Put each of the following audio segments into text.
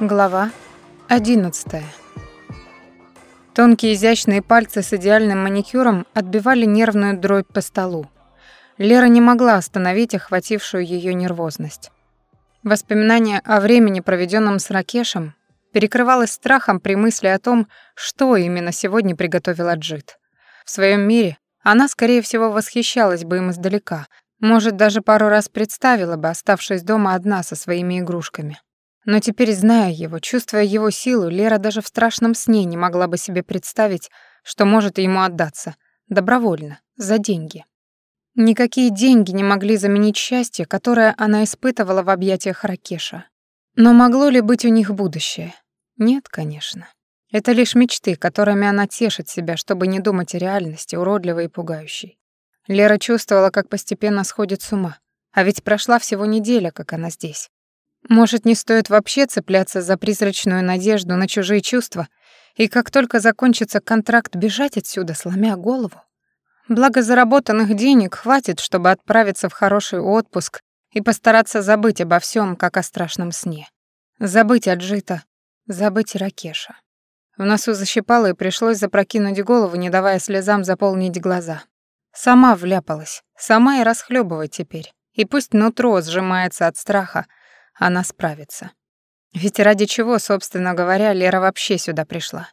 Глава 11. Тонкие изящные пальцы с идеальным маникюром отбивали нервную дробь по столу. Лера не могла остановить охватившую ее нервозность. Воспоминание о времени, проведенном с Ракешем, перекрывалось страхом при мысли о том, что именно сегодня приготовила Джит. В своем мире она, скорее всего, восхищалась бы им издалека, может, даже пару раз представила бы, оставшись дома одна со своими игрушками. Но теперь, зная его, чувствуя его силу, Лера даже в страшном сне не могла бы себе представить, что может ему отдаться. Добровольно, за деньги. Никакие деньги не могли заменить счастье, которое она испытывала в объятиях Ракеша. Но могло ли быть у них будущее? Нет, конечно. Это лишь мечты, которыми она тешит себя, чтобы не думать о реальности, уродливой и пугающей. Лера чувствовала, как постепенно сходит с ума. А ведь прошла всего неделя, как она здесь. Может, не стоит вообще цепляться за призрачную надежду на чужие чувства, и как только закончится контракт, бежать отсюда, сломя голову? Благо заработанных денег хватит, чтобы отправиться в хороший отпуск и постараться забыть обо всем, как о страшном сне. Забыть Аджита, забыть Ракеша. В носу защипало и пришлось запрокинуть голову, не давая слезам заполнить глаза. Сама вляпалась, сама и расхлебывай теперь. И пусть нутро сжимается от страха — она справится. Ведь ради чего, собственно говоря, Лера вообще сюда пришла?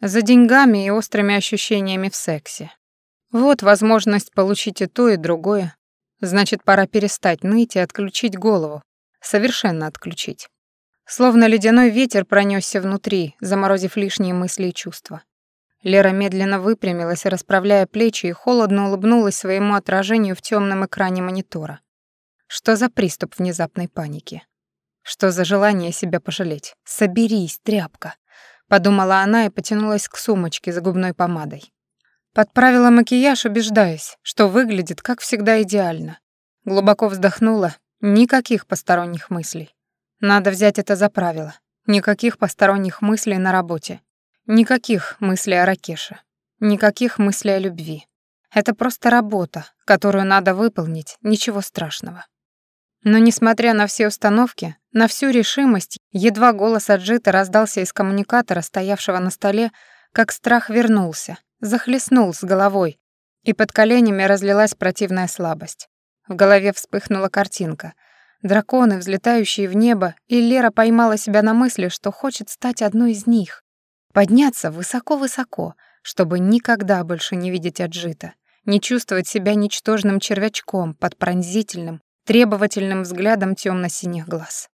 За деньгами и острыми ощущениями в сексе. Вот возможность получить и то, и другое. Значит, пора перестать ныть и отключить голову. Совершенно отключить. Словно ледяной ветер пронесся внутри, заморозив лишние мысли и чувства. Лера медленно выпрямилась, расправляя плечи, и холодно улыбнулась своему отражению в темном экране монитора. Что за приступ внезапной паники? Что за Что за желание себя пожалеть. Соберись, тряпка. Подумала она и потянулась к сумочке с губной помадой. Подправила макияж, убеждаясь, что выглядит, как всегда, идеально. Глубоко вздохнула, никаких посторонних мыслей. Надо взять это за правило. Никаких посторонних мыслей на работе. Никаких мыслей о Ракеше. Никаких мыслей о любви. Это просто работа, которую надо выполнить, ничего страшного. Но несмотря на все установки, на всю решимость, едва голос Аджита раздался из коммуникатора, стоявшего на столе, как страх вернулся, захлестнул с головой, и под коленями разлилась противная слабость. В голове вспыхнула картинка. Драконы, взлетающие в небо, и Лера поймала себя на мысли, что хочет стать одной из них. Подняться высоко-высоко, чтобы никогда больше не видеть Аджита, не чувствовать себя ничтожным червячком под требовательным взглядом темно-синих глаз.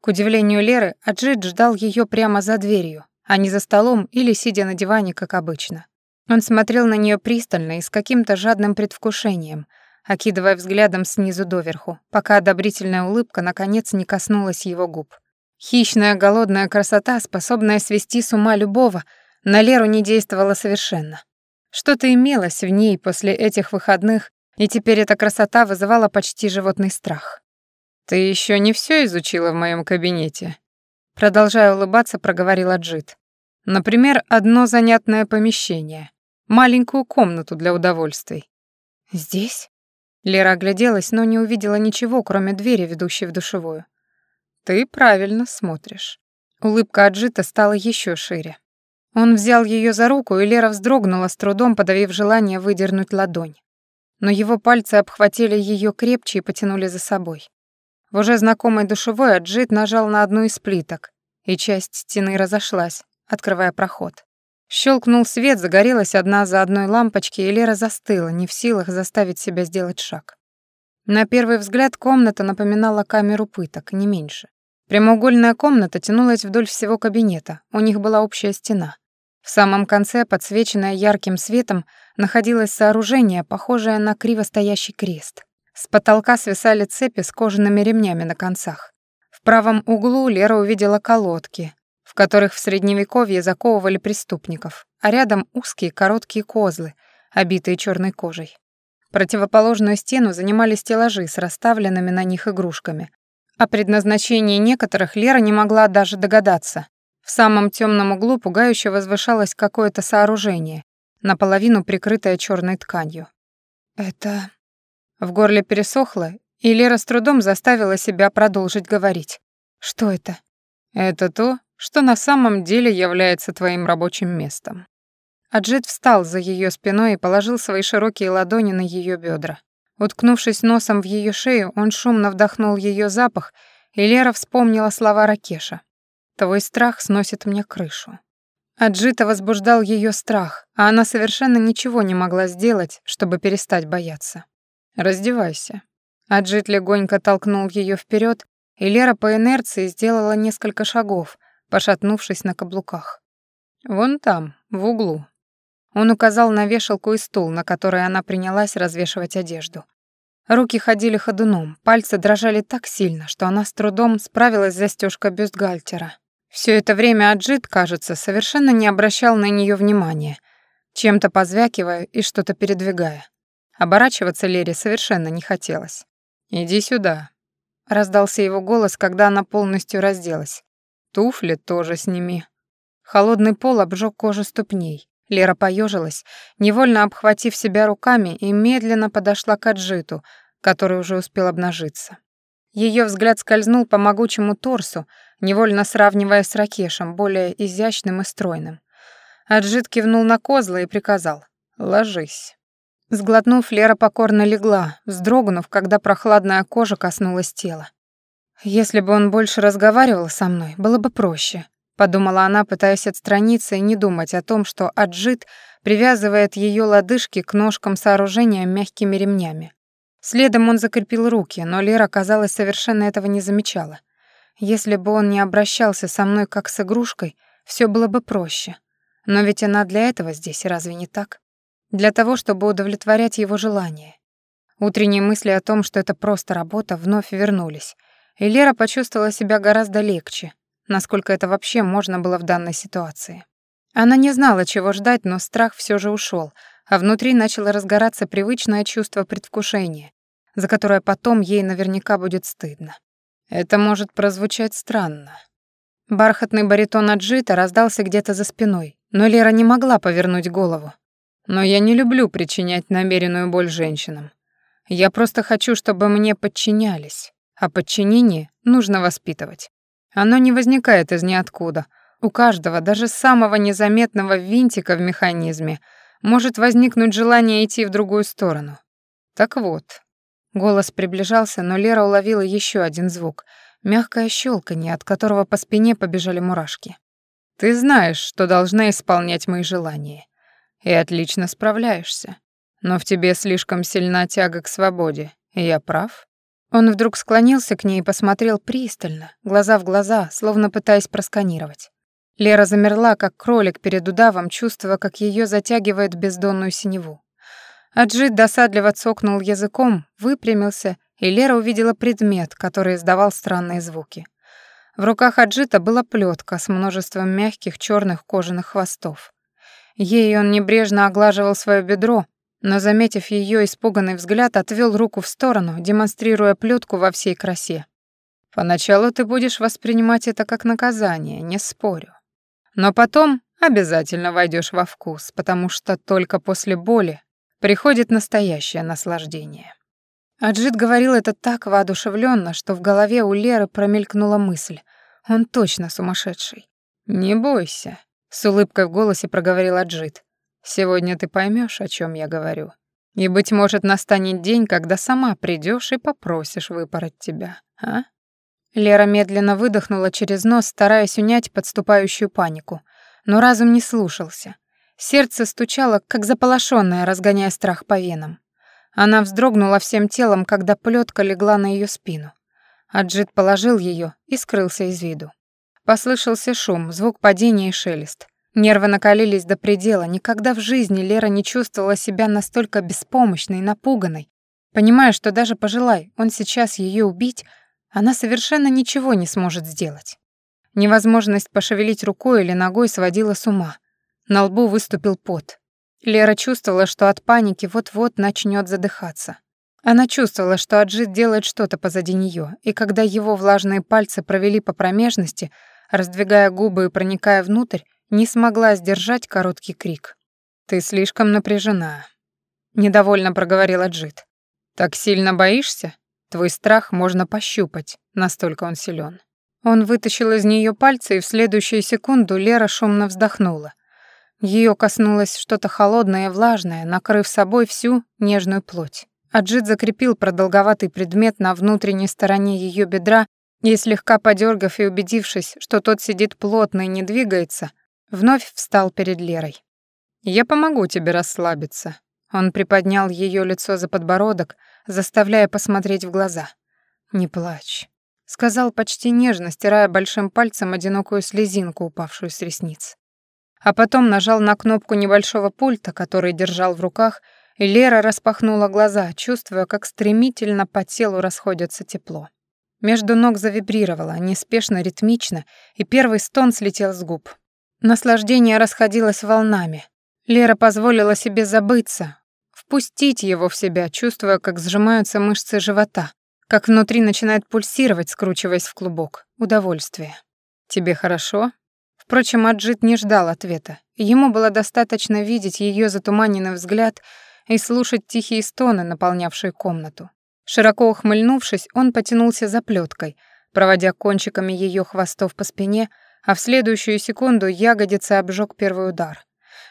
К удивлению Леры, Аджидж ждал ее прямо за дверью, а не за столом или сидя на диване, как обычно. Он смотрел на нее пристально и с каким-то жадным предвкушением, окидывая взглядом снизу доверху, пока одобрительная улыбка наконец не коснулась его губ. Хищная голодная красота, способная свести с ума любого, на Леру не действовала совершенно. Что-то имелось в ней после этих выходных, и теперь эта красота вызывала почти животный страх. «Ты еще не все изучила в моем кабинете?» Продолжая улыбаться, проговорила Джит. «Например, одно занятное помещение, маленькую комнату для удовольствий». «Здесь?» Лера огляделась, но не увидела ничего, кроме двери, ведущей в душевую. «Ты правильно смотришь». Улыбка Аджита стала еще шире. Он взял ее за руку, и Лера вздрогнула, с трудом подавив желание выдернуть ладонь но его пальцы обхватили ее крепче и потянули за собой. В уже знакомой душевой Аджит нажал на одну из плиток, и часть стены разошлась, открывая проход. Щелкнул свет, загорелась одна за одной лампочки, и Лера застыла, не в силах заставить себя сделать шаг. На первый взгляд комната напоминала камеру пыток, не меньше. Прямоугольная комната тянулась вдоль всего кабинета, у них была общая стена. В самом конце, подсвеченная ярким светом, Находилось сооружение, похожее на криво стоящий крест. С потолка свисали цепи с кожаными ремнями на концах. В правом углу Лера увидела колодки, в которых в Средневековье заковывали преступников, а рядом узкие короткие козлы, обитые черной кожей. Противоположную стену занимали стеллажи с расставленными на них игрушками. О предназначении некоторых Лера не могла даже догадаться. В самом темном углу пугающе возвышалось какое-то сооружение, наполовину прикрытая черной тканью. «Это...» В горле пересохло, и Лера с трудом заставила себя продолжить говорить. «Что это?» «Это то, что на самом деле является твоим рабочим местом». Аджит встал за ее спиной и положил свои широкие ладони на ее бедра. Уткнувшись носом в ее шею, он шумно вдохнул ее запах, и Лера вспомнила слова Ракеша. «Твой страх сносит мне крышу». Аджита возбуждал ее страх, а она совершенно ничего не могла сделать, чтобы перестать бояться. «Раздевайся». Аджит легонько толкнул ее вперед, и Лера по инерции сделала несколько шагов, пошатнувшись на каблуках. «Вон там, в углу». Он указал на вешалку и стул, на который она принялась развешивать одежду. Руки ходили ходуном, пальцы дрожали так сильно, что она с трудом справилась с застёжкой бюстгальтера. Все это время Аджит, кажется, совершенно не обращал на нее внимания, чем-то позвякивая и что-то передвигая. Оборачиваться Лере совершенно не хотелось. «Иди сюда», — раздался его голос, когда она полностью разделась. «Туфли тоже сними». Холодный пол обжег кожу ступней. Лера поежилась, невольно обхватив себя руками, и медленно подошла к Аджиту, который уже успел обнажиться. Ее взгляд скользнул по могучему торсу, невольно сравнивая с Ракешем, более изящным и стройным. Аджит кивнул на козла и приказал «Ложись». Сглотнув, Лера покорно легла, вздрогнув, когда прохладная кожа коснулась тела. «Если бы он больше разговаривал со мной, было бы проще», — подумала она, пытаясь отстраниться и не думать о том, что Аджит привязывает ее лодыжки к ножкам сооружения мягкими ремнями. Следом он закрепил руки, но Лера, казалось, совершенно этого не замечала. Если бы он не обращался со мной как с игрушкой, все было бы проще. Но ведь она для этого здесь, разве не так? Для того, чтобы удовлетворять его желания. Утренние мысли о том, что это просто работа, вновь вернулись. И Лера почувствовала себя гораздо легче, насколько это вообще можно было в данной ситуации. Она не знала, чего ждать, но а внутри начало разгораться привычное чувство предвкушения, за которое потом ей наверняка будет стыдно. Это может прозвучать странно. Бархатный баритон Аджита раздался где-то за спиной, но Лера не могла повернуть голову. «Но я не люблю причинять намеренную боль женщинам. Я просто хочу, чтобы мне подчинялись, а подчинение нужно воспитывать. Оно не возникает из ниоткуда. У каждого, даже самого незаметного винтика в механизме — может возникнуть желание идти в другую сторону. Так вот. Голос приближался, но Лера уловила еще один звук. Мягкое щелканье, от которого по спине побежали мурашки. «Ты знаешь, что должна исполнять мои желания. И отлично справляешься. Но в тебе слишком сильна тяга к свободе. я прав?» Он вдруг склонился к ней и посмотрел пристально, глаза в глаза, словно пытаясь просканировать. Лера замерла, как кролик перед удавом, чувствуя, как ее затягивает бездонную синеву. Аджит досадливо цокнул языком, выпрямился, и Лера увидела предмет, который издавал странные звуки. В руках Аджита была плетка с множеством мягких черных кожаных хвостов. Ей он небрежно оглаживал свое бедро, но, заметив ее испуганный взгляд, отвел руку в сторону, демонстрируя плетку во всей красе. «Поначалу ты будешь воспринимать это как наказание, не спорю. Но потом обязательно войдешь во вкус, потому что только после боли приходит настоящее наслаждение. Аджит говорил это так воодушевленно, что в голове у Леры промелькнула мысль. Он точно сумасшедший. «Не бойся», — с улыбкой в голосе проговорил Аджит. «Сегодня ты поймешь, о чем я говорю. И, быть может, настанет день, когда сама придешь и попросишь выпороть тебя, а?» Лера медленно выдохнула через нос, стараясь унять подступающую панику. Но разум не слушался. Сердце стучало, как заполошенное, разгоняя страх по венам. Она вздрогнула всем телом, когда плетка легла на ее спину. Аджит положил ее и скрылся из виду. Послышался шум, звук падения и шелест. Нервы накалились до предела. Никогда в жизни Лера не чувствовала себя настолько беспомощной и напуганной. Понимая, что даже пожелай он сейчас ее убить, она совершенно ничего не сможет сделать. Невозможность пошевелить рукой или ногой сводила с ума. На лбу выступил пот. Лера чувствовала, что от паники вот-вот начнет задыхаться. Она чувствовала, что Аджит делает что-то позади нее, и когда его влажные пальцы провели по промежности, раздвигая губы и проникая внутрь, не смогла сдержать короткий крик. «Ты слишком напряжена», — недовольно проговорил Аджит. «Так сильно боишься?» Твой страх можно пощупать, настолько он силен. Он вытащил из нее пальцы, и в следующую секунду Лера шумно вздохнула. Ее коснулось что-то холодное и влажное, накрыв собой всю нежную плоть. Аджит закрепил продолговатый предмет на внутренней стороне ее бедра и, слегка подергав и убедившись, что тот сидит плотно и не двигается, вновь встал перед Лерой. «Я помогу тебе расслабиться», он приподнял ее лицо за подбородок, заставляя посмотреть в глаза. «Не плачь», — сказал почти нежно, стирая большим пальцем одинокую слезинку, упавшую с ресниц. А потом нажал на кнопку небольшого пульта, который держал в руках, и Лера распахнула глаза, чувствуя, как стремительно по телу расходится тепло. Между ног завибрировало, неспешно, ритмично, и первый стон слетел с губ. Наслаждение расходилось волнами — Лера позволила себе забыться, впустить его в себя, чувствуя, как сжимаются мышцы живота, как внутри начинает пульсировать, скручиваясь в клубок. Удовольствие. «Тебе хорошо?» Впрочем, Аджит не ждал ответа. Ему было достаточно видеть ее затуманенный взгляд и слушать тихие стоны, наполнявшие комнату. Широко ухмыльнувшись, он потянулся за плеткой, проводя кончиками ее хвостов по спине, а в следующую секунду ягодица обжег первый удар.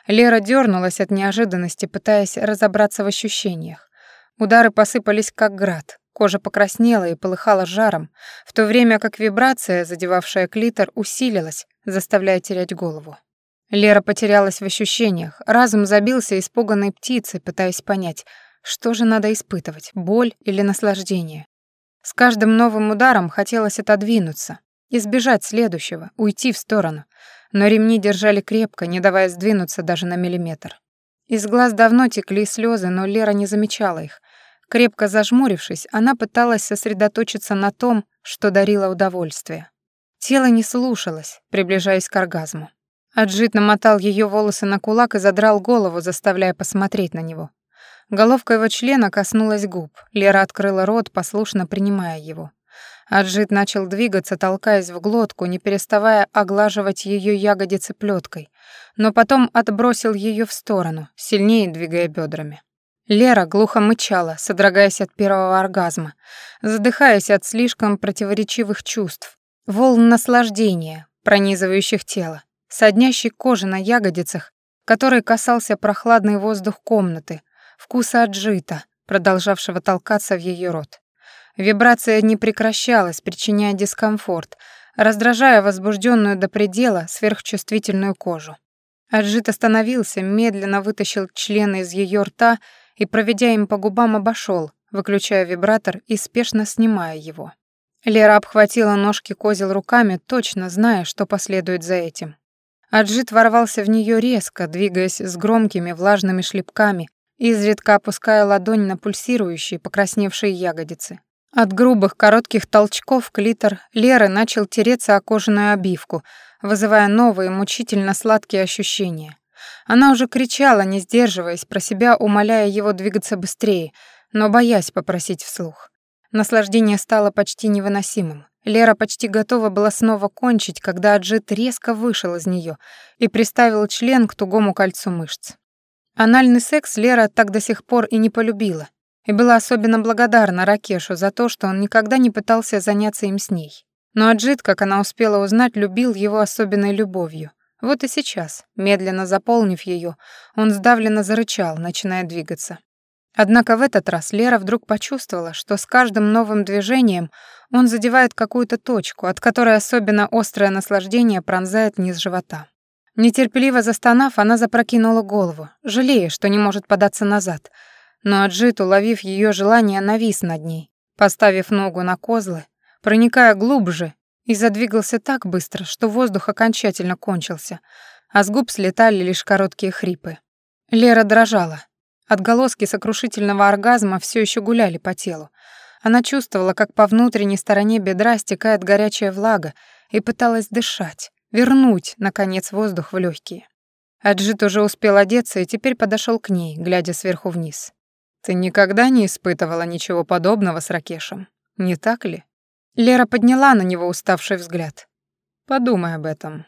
Лера дернулась от неожиданности, пытаясь разобраться в ощущениях. Удары посыпались как град. Кожа покраснела и полыхала жаром, в то время как вибрация, задевавшая клитор, усилилась, заставляя терять голову. Лера потерялась в ощущениях, разум забился испуганной птицей, пытаясь понять, что же надо испытывать, боль или наслаждение. С каждым новым ударом хотелось отодвинуться, избежать следующего, уйти в сторону — но ремни держали крепко, не давая сдвинуться даже на миллиметр. Из глаз давно текли слезы, но Лера не замечала их. Крепко зажмурившись, она пыталась сосредоточиться на том, что дарило удовольствие. Тело не слушалось, приближаясь к оргазму. Аджит намотал ее волосы на кулак и задрал голову, заставляя посмотреть на него. Головка его члена коснулась губ. Лера открыла рот, послушно принимая его. Аджит начал двигаться, толкаясь в глотку, не переставая оглаживать ее ягодицы плеткой, но потом отбросил ее в сторону, сильнее двигая бедрами. Лера глухо мычала, содрогаясь от первого оргазма, задыхаясь от слишком противоречивых чувств, волн наслаждения, пронизывающих тело, соднящей кожи на ягодицах, которой касался прохладный воздух комнаты, вкуса аджита, продолжавшего толкаться в ее рот. Вибрация не прекращалась, причиняя дискомфорт, раздражая возбужденную до предела сверхчувствительную кожу. Аджит остановился, медленно вытащил члены из ее рта и, проведя им по губам, обошел, выключая вибратор и спешно снимая его. Лера обхватила ножки козел руками, точно зная, что последует за этим. Аджит ворвался в нее резко, двигаясь с громкими влажными шлепками, изредка опуская ладонь на пульсирующие, покрасневшие ягодицы. От грубых, коротких толчков клитор Леры начал тереться о кожаную обивку, вызывая новые, мучительно сладкие ощущения. Она уже кричала, не сдерживаясь, про себя умоляя его двигаться быстрее, но боясь попросить вслух. Наслаждение стало почти невыносимым. Лера почти готова была снова кончить, когда Аджит резко вышел из нее и приставил член к тугому кольцу мышц. Анальный секс Лера так до сих пор и не полюбила, и была особенно благодарна Ракешу за то, что он никогда не пытался заняться им с ней. Но Аджит, как она успела узнать, любил его особенной любовью. Вот и сейчас, медленно заполнив ее, он сдавленно зарычал, начиная двигаться. Однако в этот раз Лера вдруг почувствовала, что с каждым новым движением он задевает какую-то точку, от которой особенно острое наслаждение пронзает низ живота. Нетерпеливо застонав, она запрокинула голову, жалея, что не может податься назад — но Аджиту, ловив ее желание, навис над ней, поставив ногу на козлы, проникая глубже, и задвигался так быстро, что воздух окончательно кончился, а с губ слетали лишь короткие хрипы. Лера дрожала. Отголоски сокрушительного оргазма все еще гуляли по телу. Она чувствовала, как по внутренней стороне бедра стекает горячая влага, и пыталась дышать, вернуть, наконец, воздух в легкие. Аджит уже успел одеться и теперь подошел к ней, глядя сверху вниз. Ты никогда не испытывала ничего подобного с Ракешем, не так ли? Лера подняла на него уставший взгляд. Подумай об этом.